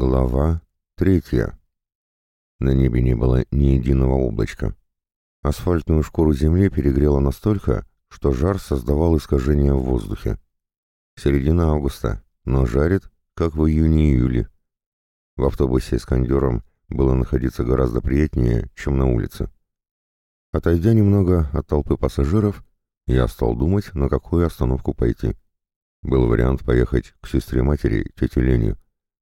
Глава третья. На небе не было ни единого облачка. Асфальтную шкуру земли перегрело настолько, что жар создавал искажения в воздухе. Середина августа, но жарит, как в июне-июле. В автобусе с кондером было находиться гораздо приятнее, чем на улице. Отойдя немного от толпы пассажиров, я стал думать, на какую остановку пойти. Был вариант поехать к сестре матери, тете Лене,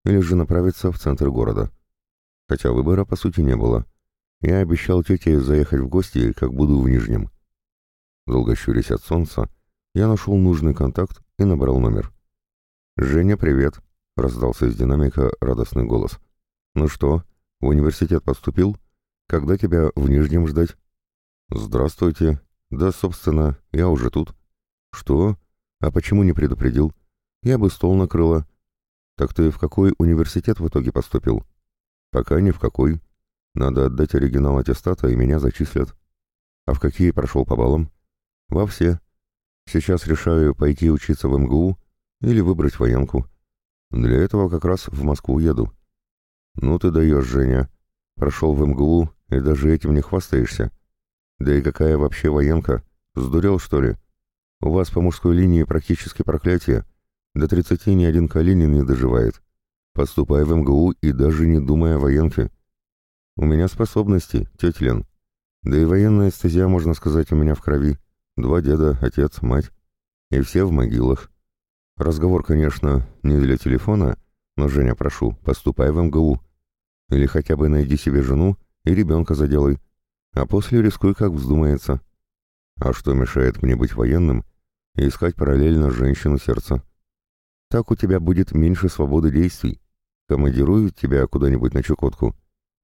или же направиться в центр города. Хотя выбора, по сути, не было. Я обещал тете заехать в гости, как буду в Нижнем. Долго щурясь от солнца, я нашел нужный контакт и набрал номер. «Женя, привет!» — раздался из динамика радостный голос. «Ну что, в университет поступил? Когда тебя в Нижнем ждать?» «Здравствуйте. Да, собственно, я уже тут». «Что? А почему не предупредил? Я бы стол накрыла. «Так ты в какой университет в итоге поступил?» «Пока ни в какой. Надо отдать оригинал аттестата, и меня зачислят». «А в какие прошел по баллам?» «Во все. Сейчас решаю пойти учиться в МГУ или выбрать военку. Для этого как раз в Москву еду». «Ну ты даешь, Женя. Прошел в МГУ и даже этим не хвастаешься. Да и какая вообще военка? Сдурел, что ли? У вас по мужской линии практически проклятие». До тридцати ни один Калинин не доживает. Поступай в МГУ и даже не думая о военке. У меня способности, тетя Лен. Да и военная эстезия, можно сказать, у меня в крови. Два деда, отец, мать. И все в могилах. Разговор, конечно, не для телефона, но, Женя, прошу, поступай в МГУ. Или хотя бы найди себе жену и ребенка заделай. А после рискуй, как вздумается. А что мешает мне быть военным и искать параллельно женщину сердца? Так у тебя будет меньше свободы действий. Командируют тебя куда-нибудь на Чукотку.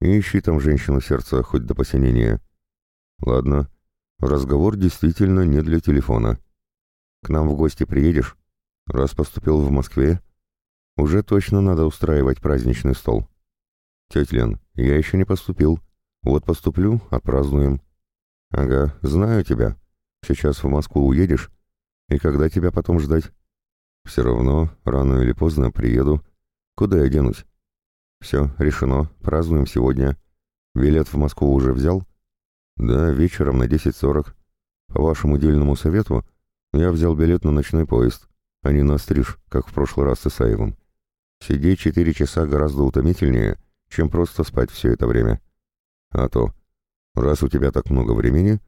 И ищи там женщину сердца хоть до посинения. Ладно, разговор действительно не для телефона. К нам в гости приедешь? Раз поступил в Москве, уже точно надо устраивать праздничный стол. Тетя Лен, я еще не поступил. Вот поступлю, отпразднуем. Ага, знаю тебя. Сейчас в Москву уедешь. И когда тебя потом ждать? Все равно, рано или поздно приеду. Куда я денусь? Все, решено. Празднуем сегодня. Билет в Москву уже взял? Да, вечером на 10.40. По вашему дельному совету, я взял билет на ночной поезд, а не на стриж, как в прошлый раз с Исаевым. Сидеть четыре часа гораздо утомительнее, чем просто спать все это время. А то, раз у тебя так много времени,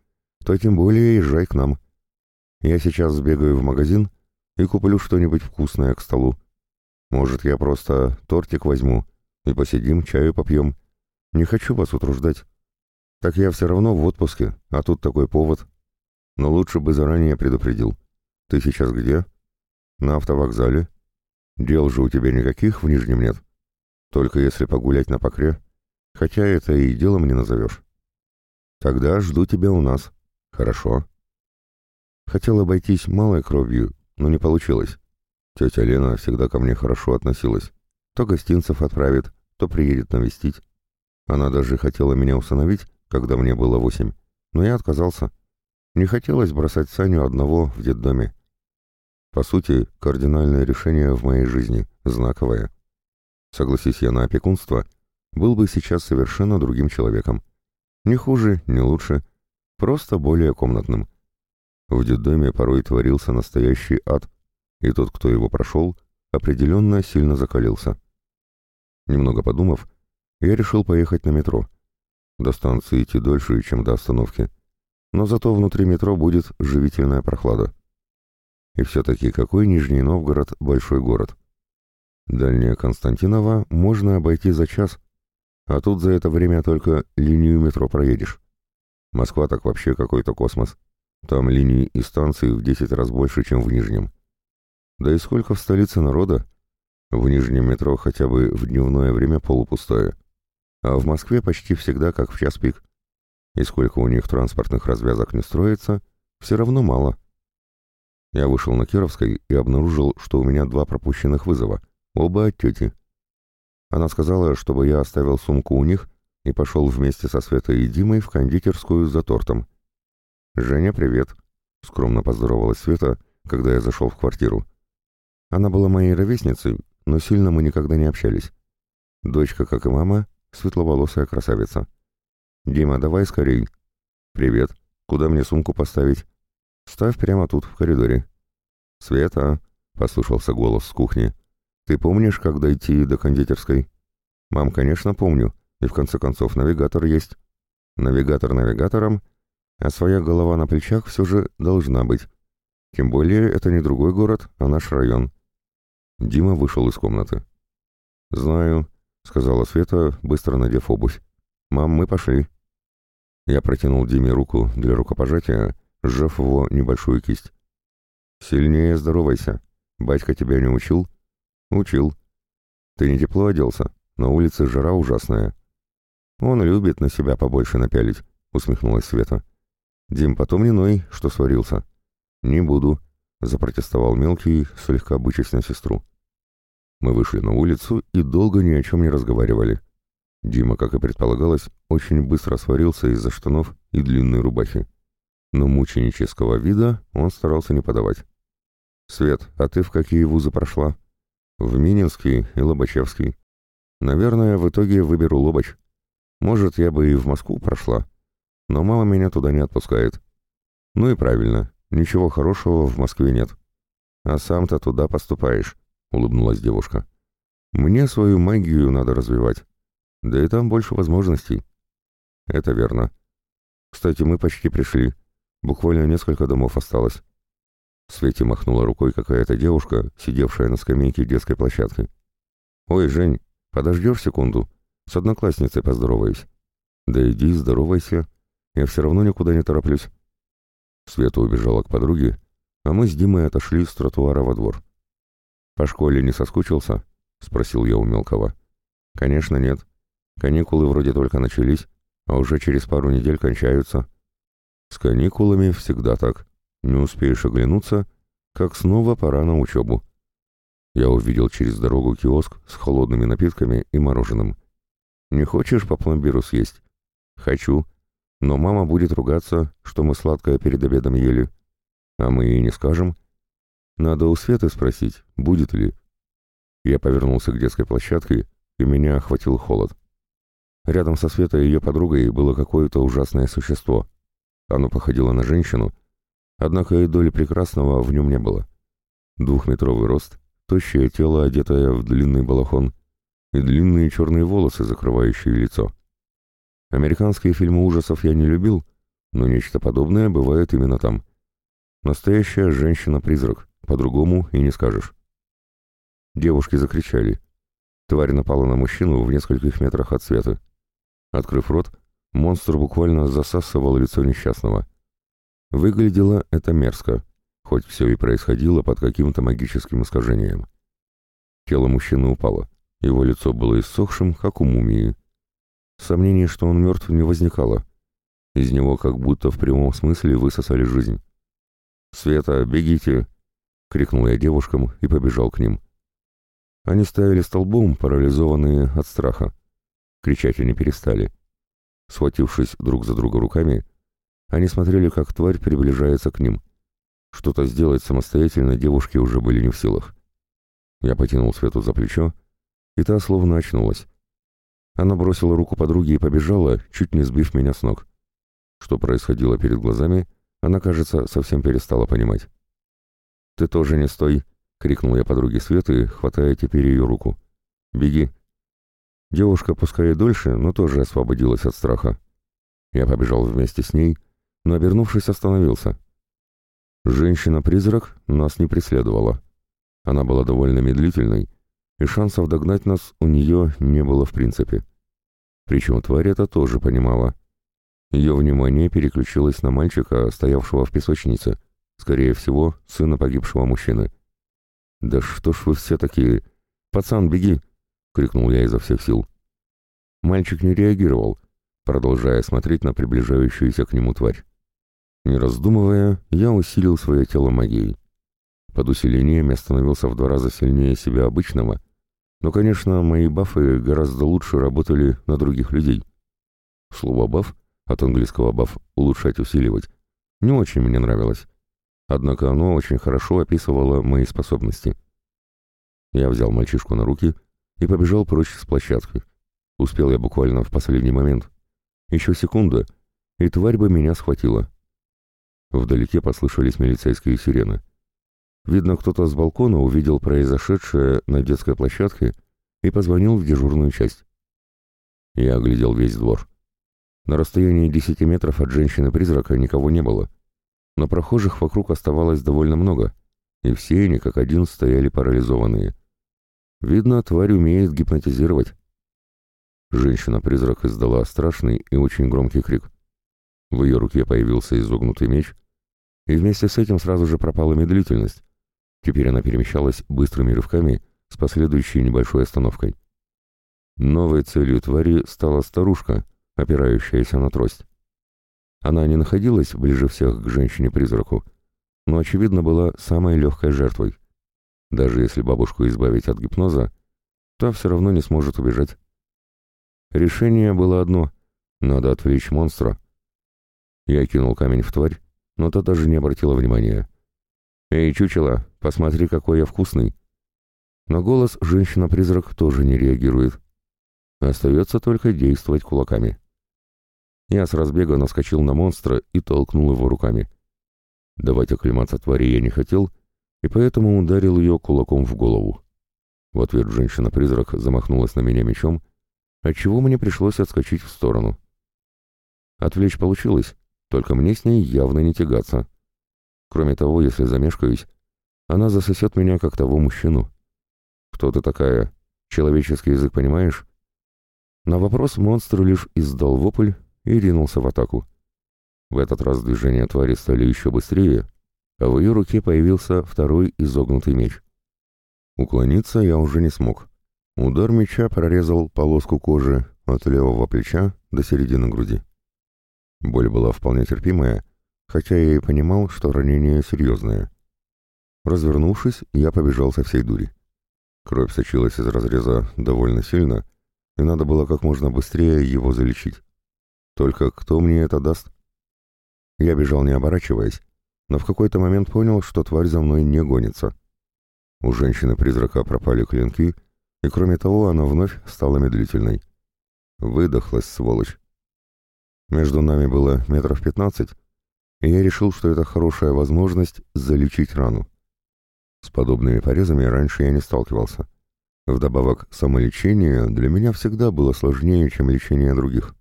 то тем более езжай к нам. Я сейчас сбегаю в магазин и куплю что-нибудь вкусное к столу. Может, я просто тортик возьму и посидим, чаю попьем. Не хочу вас утруждать. Так я все равно в отпуске, а тут такой повод. Но лучше бы заранее предупредил. Ты сейчас где? На автовокзале. Дел же у тебя никаких в Нижнем нет. Только если погулять на покре. Хотя это и делом не назовешь. Тогда жду тебя у нас. Хорошо. Хотел обойтись малой кровью но не получилось. Тетя Лена всегда ко мне хорошо относилась. То гостинцев отправит, то приедет навестить. Она даже хотела меня усыновить, когда мне было восемь, но я отказался. Не хотелось бросать Саню одного в детдоме. По сути, кардинальное решение в моей жизни, знаковое. Согласись я на опекунство, был бы сейчас совершенно другим человеком. Не хуже, не лучше, просто более комнатным. В детдоме порой творился настоящий ад, и тот, кто его прошел, определенно сильно закалился. Немного подумав, я решил поехать на метро. До станции идти дольше, чем до остановки, но зато внутри метро будет живительная прохлада. И все-таки какой Нижний Новгород большой город? Дальнее Константиново можно обойти за час, а тут за это время только линию метро проедешь. Москва так вообще какой-то космос. Там линий и станций в десять раз больше, чем в Нижнем. Да и сколько в столице народа? В Нижнем метро хотя бы в дневное время полупустое. А в Москве почти всегда как в час пик. И сколько у них транспортных развязок не строится, все равно мало. Я вышел на Кировской и обнаружил, что у меня два пропущенных вызова, оба от тети. Она сказала, чтобы я оставил сумку у них и пошел вместе со Светой и Димой в кондитерскую за тортом. «Женя, привет!» — скромно поздоровалась Света, когда я зашел в квартиру. Она была моей ровесницей, но сильно мы никогда не общались. Дочка, как и мама, светловолосая красавица. «Дима, давай скорей». «Привет. Куда мне сумку поставить?» «Ставь прямо тут, в коридоре». «Света», — послышался голос с кухни, — «ты помнишь, как дойти до кондитерской?» «Мам, конечно, помню. И в конце концов навигатор есть». «Навигатор навигатором, а своя голова на плечах все же должна быть. Тем более это не другой город, а наш район». Дима вышел из комнаты. «Знаю», — сказала Света, быстро надев обувь. «Мам, мы пошли». Я протянул Диме руку для рукопожатия, сжав его небольшую кисть. «Сильнее здоровайся. Батька тебя не учил?» «Учил. Ты не тепло оделся? На улице жара ужасная». «Он любит на себя побольше напялить», — усмехнулась Света. «Дим, потом не ной, что сварился». «Не буду», — запротестовал мелкий, слегка бычась на сестру. Мы вышли на улицу и долго ни о чем не разговаривали. Дима, как и предполагалось, очень быстро сварился из-за штанов и длинной рубахи. Но мученического вида он старался не подавать. «Свет, а ты в какие вузы прошла?» «В Мининский и Лобачевский. Наверное, в итоге выберу Лобач. Может, я бы и в Москву прошла, но мама меня туда не отпускает. Ну и правильно, ничего хорошего в Москве нет. А сам-то туда поступаешь улыбнулась девушка. Мне свою магию надо развивать. Да и там больше возможностей. Это верно. Кстати, мы почти пришли. Буквально несколько домов осталось. Свете махнула рукой какая-то девушка, сидевшая на скамейке детской площадки. «Ой, Жень, подождешь секунду? С одноклассницей поздороваюсь». «Да иди, здоровайся. Я все равно никуда не тороплюсь». Света убежала к подруге, а мы с Димой отошли с тротуара во двор. «По школе не соскучился?» — спросил я у мелкого. «Конечно нет. Каникулы вроде только начались, а уже через пару недель кончаются. С каникулами всегда так. Не успеешь оглянуться, как снова пора на учебу». Я увидел через дорогу киоск с холодными напитками и мороженым. «Не хочешь по пломбиру съесть?» «Хочу. Но мама будет ругаться, что мы сладкое перед обедом ели. А мы ей не скажем, надо у Светы спросить, будет ли. Я повернулся к детской площадке, и меня охватил холод. Рядом со Светой и ее подругой было какое-то ужасное существо. Оно походило на женщину, однако и доли прекрасного в нем не было. Двухметровый рост, тощее тело, одетое в длинный балахон, и длинные черные волосы, закрывающие лицо. Американские фильмы ужасов я не любил, но нечто подобное бывает именно там. Настоящая женщина-призрак. По-другому и не скажешь. Девушки закричали. Тварь напала на мужчину в нескольких метрах от света. Открыв рот, монстр буквально засасывал лицо несчастного. Выглядело это мерзко, хоть все и происходило под каким-то магическим искажением. Тело мужчины упало, его лицо было иссохшим, как у мумии. Сомнений, что он мертв, не возникало. Из него как будто в прямом смысле высосали жизнь. «Света, бегите!» — крикнул я девушкам и побежал к ним. Они стояли столбом, парализованные от страха. Кричать они перестали. Схватившись друг за друга руками, они смотрели, как тварь приближается к ним. Что-то сделать самостоятельно девушки уже были не в силах. Я потянул Свету за плечо, и та словно очнулась. Она бросила руку подруге и побежала, чуть не сбив меня с ног. Что происходило перед глазами, она, кажется, совсем перестала понимать. «Ты тоже не стой!» — крикнул я подруге Светы, хватая теперь ее руку. «Беги!» Девушка, пускай и дольше, но тоже освободилась от страха. Я побежал вместе с ней, но, обернувшись, остановился. Женщина-призрак нас не преследовала. Она была довольно медлительной, и шансов догнать нас у нее не было в принципе. Причем тварь это тоже понимала. Ее внимание переключилось на мальчика, стоявшего в песочнице, Скорее всего, сына погибшего мужчины. «Да что ж вы все такие? Пацан, беги!» — крикнул я изо всех сил. Мальчик не реагировал, продолжая смотреть на приближающуюся к нему тварь. Не раздумывая, я усилил свое тело магией. Под усилением я становился в два раза сильнее себя обычного, но, конечно, мои бафы гораздо лучше работали на других людей. Слово «баф» от английского «баф» — улучшать, усиливать — не очень мне нравилось. Однако оно очень хорошо описывало мои способности. Я взял мальчишку на руки и побежал прочь с площадки. Успел я буквально в последний момент. Еще секунда, и тварь бы меня схватила. Вдалеке послышались милицейские сирены. Видно, кто-то с балкона увидел произошедшее на детской площадке и позвонил в дежурную часть. Я оглядел весь двор. На расстоянии десяти метров от женщины-призрака никого не было, но прохожих вокруг оставалось довольно много, и все они как один стояли парализованные. Видно, тварь умеет гипнотизировать. Женщина-призрак издала страшный и очень громкий крик. В ее руке появился изогнутый меч, и вместе с этим сразу же пропала медлительность. Теперь она перемещалась быстрыми рывками с последующей небольшой остановкой. Новой целью твари стала старушка, опирающаяся на трость. Она не находилась ближе всех к женщине-призраку, но, очевидно, была самой легкой жертвой. Даже если бабушку избавить от гипноза, то все равно не сможет убежать. Решение было одно — надо отвлечь монстра. Я кинул камень в тварь, но та даже не обратила внимания. «Эй, чучело, посмотри, какой я вкусный!» На голос женщина-призрак тоже не реагирует. Остается только действовать кулаками. Я с разбега наскочил на монстра и толкнул его руками. Давать оклематься твари я не хотел, и поэтому ударил ее кулаком в голову. В ответ женщина-призрак замахнулась на меня мечом, отчего мне пришлось отскочить в сторону. Отвлечь получилось, только мне с ней явно не тягаться. Кроме того, если замешкаюсь, она засосет меня, как того мужчину. «Кто ты такая? Человеческий язык понимаешь?» На вопрос монстр лишь издал вопль и ринулся в атаку. В этот раз движения твари стали еще быстрее, а в ее руке появился второй изогнутый меч. Уклониться я уже не смог. Удар меча прорезал полоску кожи от левого плеча до середины груди. Боль была вполне терпимая, хотя я и понимал, что ранение серьезное. Развернувшись, я побежал со всей дури. Кровь сочилась из разреза довольно сильно, и надо было как можно быстрее его залечить. Только кто мне это даст? Я бежал не оборачиваясь, но в какой-то момент понял, что тварь за мной не гонится. У женщины-призрака пропали клинки, и кроме того она вновь стала медлительной. Выдохлась, сволочь. Между нами было метров пятнадцать, и я решил, что это хорошая возможность залечить рану. С подобными порезами раньше я не сталкивался. Вдобавок, самолечение для меня всегда было сложнее, чем лечение других.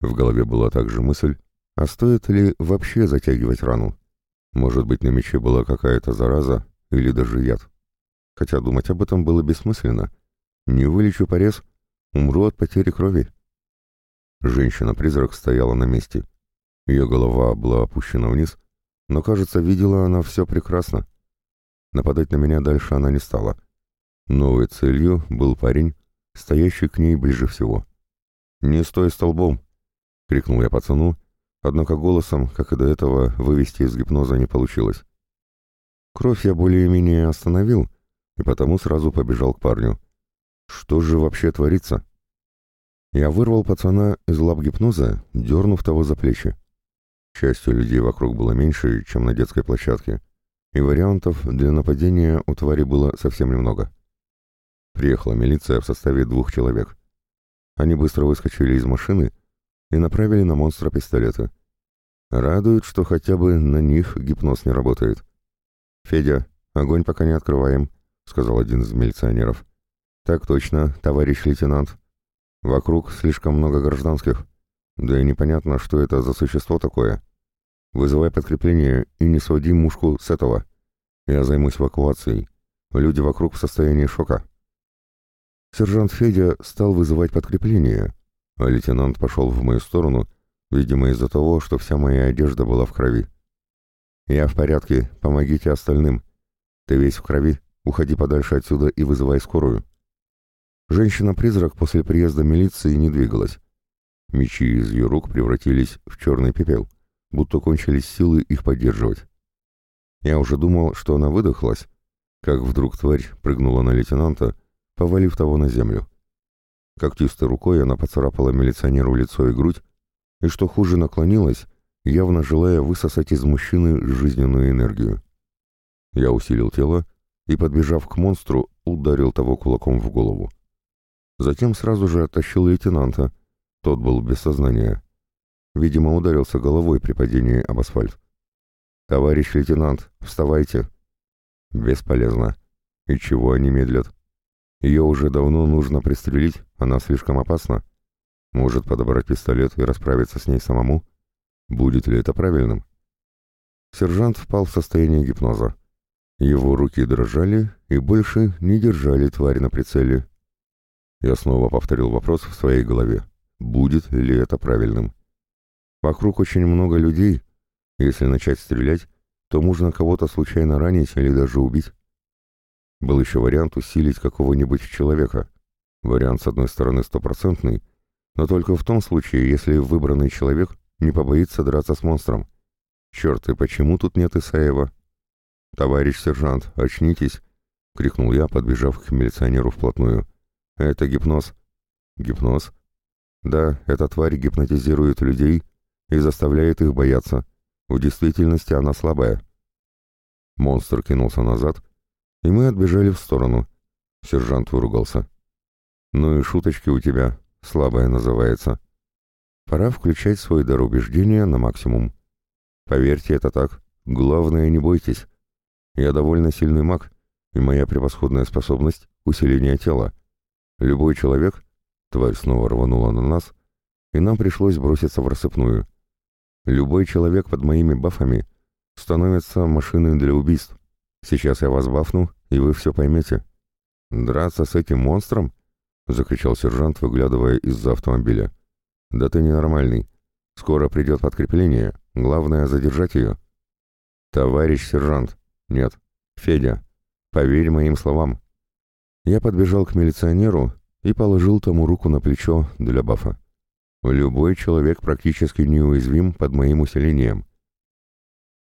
В голове была также мысль, а стоит ли вообще затягивать рану? Может быть, на мече была какая-то зараза или даже яд. Хотя думать об этом было бессмысленно. Не вылечу порез, умру от потери крови. Женщина-призрак стояла на месте. Ее голова была опущена вниз, но, кажется, видела она все прекрасно. Нападать на меня дальше она не стала. Новой целью был парень, стоящий к ней ближе всего. «Не стой столбом!» — крикнул я пацану, однако голосом, как и до этого, вывести из гипноза не получилось. Кровь я более-менее остановил, и потому сразу побежал к парню. Что же вообще творится? Я вырвал пацана из лап гипноза, дернув того за плечи. К счастью, людей вокруг было меньше, чем на детской площадке, и вариантов для нападения у твари было совсем немного. Приехала милиция в составе двух человек. Они быстро выскочили из машины и направили на монстра пистолеты. Радует, что хотя бы на них гипноз не работает. «Федя, огонь пока не открываем», — сказал один из милиционеров. «Так точно, товарищ лейтенант», Вокруг слишком много гражданских. Да и непонятно, что это за существо такое. Вызывай подкрепление и не своди мушку с этого. Я займусь эвакуацией. Люди вокруг в состоянии шока. Сержант Федя стал вызывать подкрепление, а лейтенант пошел в мою сторону, видимо, из-за того, что вся моя одежда была в крови. «Я в порядке, помогите остальным. Ты весь в крови, уходи подальше отсюда и вызывай скорую». Женщина-призрак после приезда милиции не двигалась. Мечи из ее рук превратились в черный пепел, будто кончились силы их поддерживать. Я уже думал, что она выдохлась, как вдруг тварь прыгнула на лейтенанта, повалив того на землю. Когтистой рукой она поцарапала милиционеру лицо и грудь, и, что хуже, наклонилась, явно желая высосать из мужчины жизненную энергию. Я усилил тело и, подбежав к монстру, ударил того кулаком в голову. Затем сразу же оттащил лейтенанта. Тот был без сознания. Видимо, ударился головой при падении об асфальт. «Товарищ лейтенант, вставайте!» «Бесполезно. И чего они медлят? Ее уже давно нужно пристрелить, она слишком опасна. Может подобрать пистолет и расправиться с ней самому? Будет ли это правильным?» Сержант впал в состояние гипноза. Его руки дрожали и больше не держали тварь на прицеле. Я снова повторил вопрос в своей голове. Будет ли это правильным? Вокруг очень много людей. Если начать стрелять, то можно кого-то случайно ранить или даже убить. Был еще вариант усилить какого-нибудь человека. Вариант, с одной стороны, стопроцентный, но только в том случае, если выбранный человек не побоится драться с монстром. Черт, и почему тут нет Исаева? «Товарищ сержант, очнитесь!» — крикнул я, подбежав к милиционеру вплотную. «Это гипноз». «Гипноз?» «Да, эта тварь гипнотизирует людей и заставляет их бояться. В действительности она слабая». Монстр кинулся назад, и мы отбежали в сторону. Сержант выругался. «Ну и шуточки у тебя, слабая называется. Пора включать свой дар убеждения на максимум. Поверьте, это так. Главное, не бойтесь. Я довольно сильный маг, и моя превосходная способность — усиление тела. Любой человек, тварь снова рванула на нас, и нам пришлось броситься в рассыпную. Любой человек под моими бафами становится машиной для убийств. Сейчас я вас бафну, и вы все поймете. «Драться с этим монстром?» — закричал сержант, выглядывая из-за автомобиля. «Да ты ненормальный. Скоро придет подкрепление. Главное — задержать ее». «Товарищ сержант, «Нет. Федя, поверь моим словам». Я подбежал к милиционеру и положил тому руку на плечо для бафа. Любой человек практически неуязвим под моим усилением.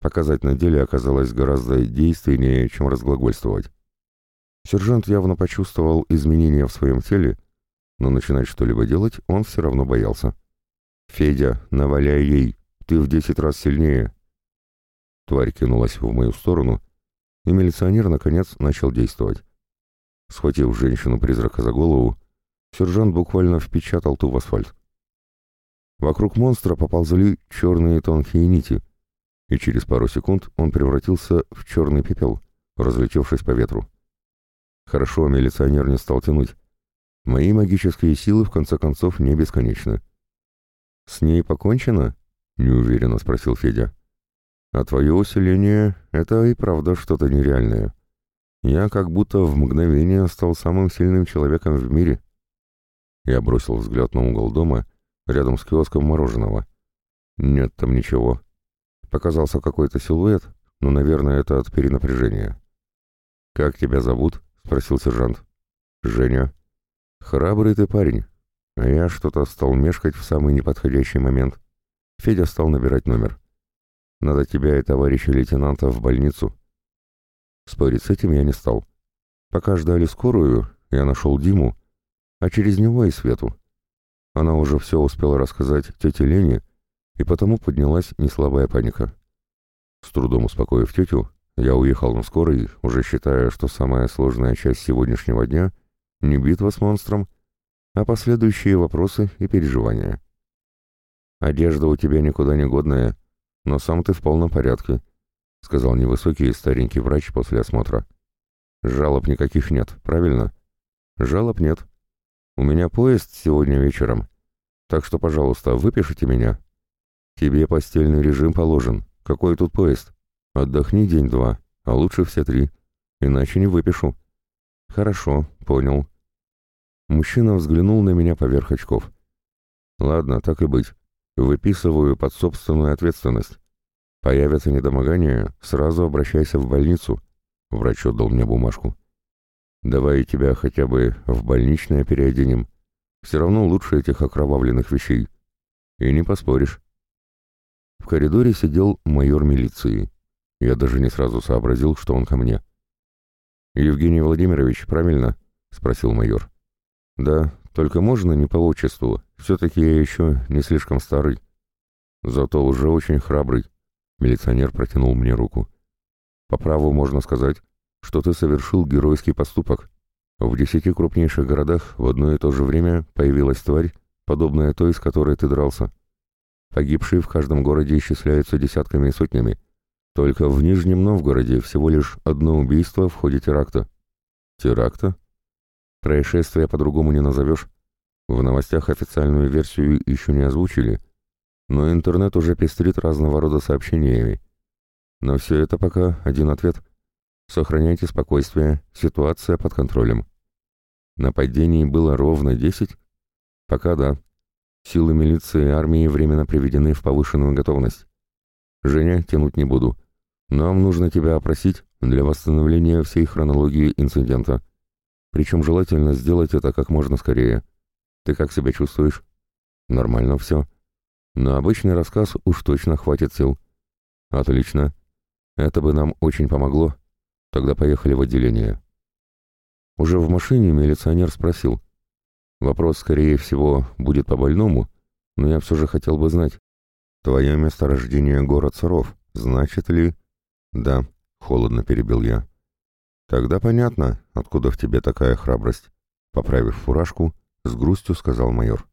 Показать на деле оказалось гораздо действеннее, чем разглагольствовать. Сержант явно почувствовал изменения в своем теле, но начинать что-либо делать он все равно боялся. «Федя, наваляй ей, ты в десять раз сильнее!» Тварь кинулась в мою сторону, и милиционер, наконец, начал действовать. Схватив женщину-призрака за голову, сержант буквально впечатал ту в асфальт. Вокруг монстра поползли черные тонкие нити, и через пару секунд он превратился в черный пепел, разлетевшись по ветру. Хорошо, милиционер не стал тянуть. Мои магические силы, в конце концов, не бесконечны. «С ней покончено?» — неуверенно спросил Федя. А твое усиление — это и правда что-то нереальное. Я как будто в мгновение стал самым сильным человеком в мире. Я бросил взгляд на угол дома, рядом с киоском мороженого. Нет там ничего. Показался какой-то силуэт, но, наверное, это от перенапряжения. «Как тебя зовут?» — спросил сержант. «Женя». «Храбрый ты парень». А я что-то стал мешкать в самый неподходящий момент. Федя стал набирать номер. Надо тебя и товарища лейтенанта в больницу. Спорить с этим я не стал. Пока ждали скорую, я нашел Диму, а через него и Свету. Она уже все успела рассказать тете Лене, и потому поднялась неслабая паника. С трудом успокоив тетю, я уехал на скорой, уже считая, что самая сложная часть сегодняшнего дня — не битва с монстром, а последующие вопросы и переживания. «Одежда у тебя никуда не годная», но сам ты в полном порядке», — сказал невысокий старенький врач после осмотра. «Жалоб никаких нет, правильно?» «Жалоб нет. У меня поезд сегодня вечером, так что, пожалуйста, выпишите меня. Тебе постельный режим положен. Какой тут поезд? Отдохни день-два, а лучше все три, иначе не выпишу». «Хорошо, понял». Мужчина взглянул на меня поверх очков. «Ладно, так и быть. Выписываю под собственную ответственность. Появятся недомогания, сразу обращайся в больницу. Врач отдал мне бумажку. Давай тебя хотя бы в больничное переоденем. Все равно лучше этих окровавленных вещей. И не поспоришь. В коридоре сидел майор милиции. Я даже не сразу сообразил, что он ко мне. «Евгений Владимирович, правильно?» — спросил майор. «Да, только можно не по отчеству. Все-таки я еще не слишком старый. Зато уже очень храбрый. Милиционер протянул мне руку. По праву можно сказать, что ты совершил геройский поступок. В десяти крупнейших городах в одно и то же время появилась тварь, подобная той, с которой ты дрался. Погибшие в каждом городе исчисляются десятками и сотнями. Только в Нижнем Новгороде всего лишь одно убийство в ходе теракта. Теракта? Происшествие по-другому не назовешь. В новостях официальную версию еще не озвучили, но интернет уже пестрит разного рода сообщениями. Но все это пока один ответ. Сохраняйте спокойствие, ситуация под контролем. Нападений было ровно десять? Пока да. Силы милиции и армии временно приведены в повышенную готовность. Женя, тянуть не буду. Нам нужно тебя опросить для восстановления всей хронологии инцидента. Причем желательно сделать это как можно скорее. Ты как себя чувствуешь? Нормально все. На обычный рассказ уж точно хватит сил. Отлично. Это бы нам очень помогло. Тогда поехали в отделение. Уже в машине милиционер спросил. Вопрос, скорее всего, будет по больному, но я все же хотел бы знать. Твое месторождение город Саров, значит ли... Да, холодно перебил я. Тогда понятно, откуда в тебе такая храбрость. Поправив фуражку, с грустью сказал майор.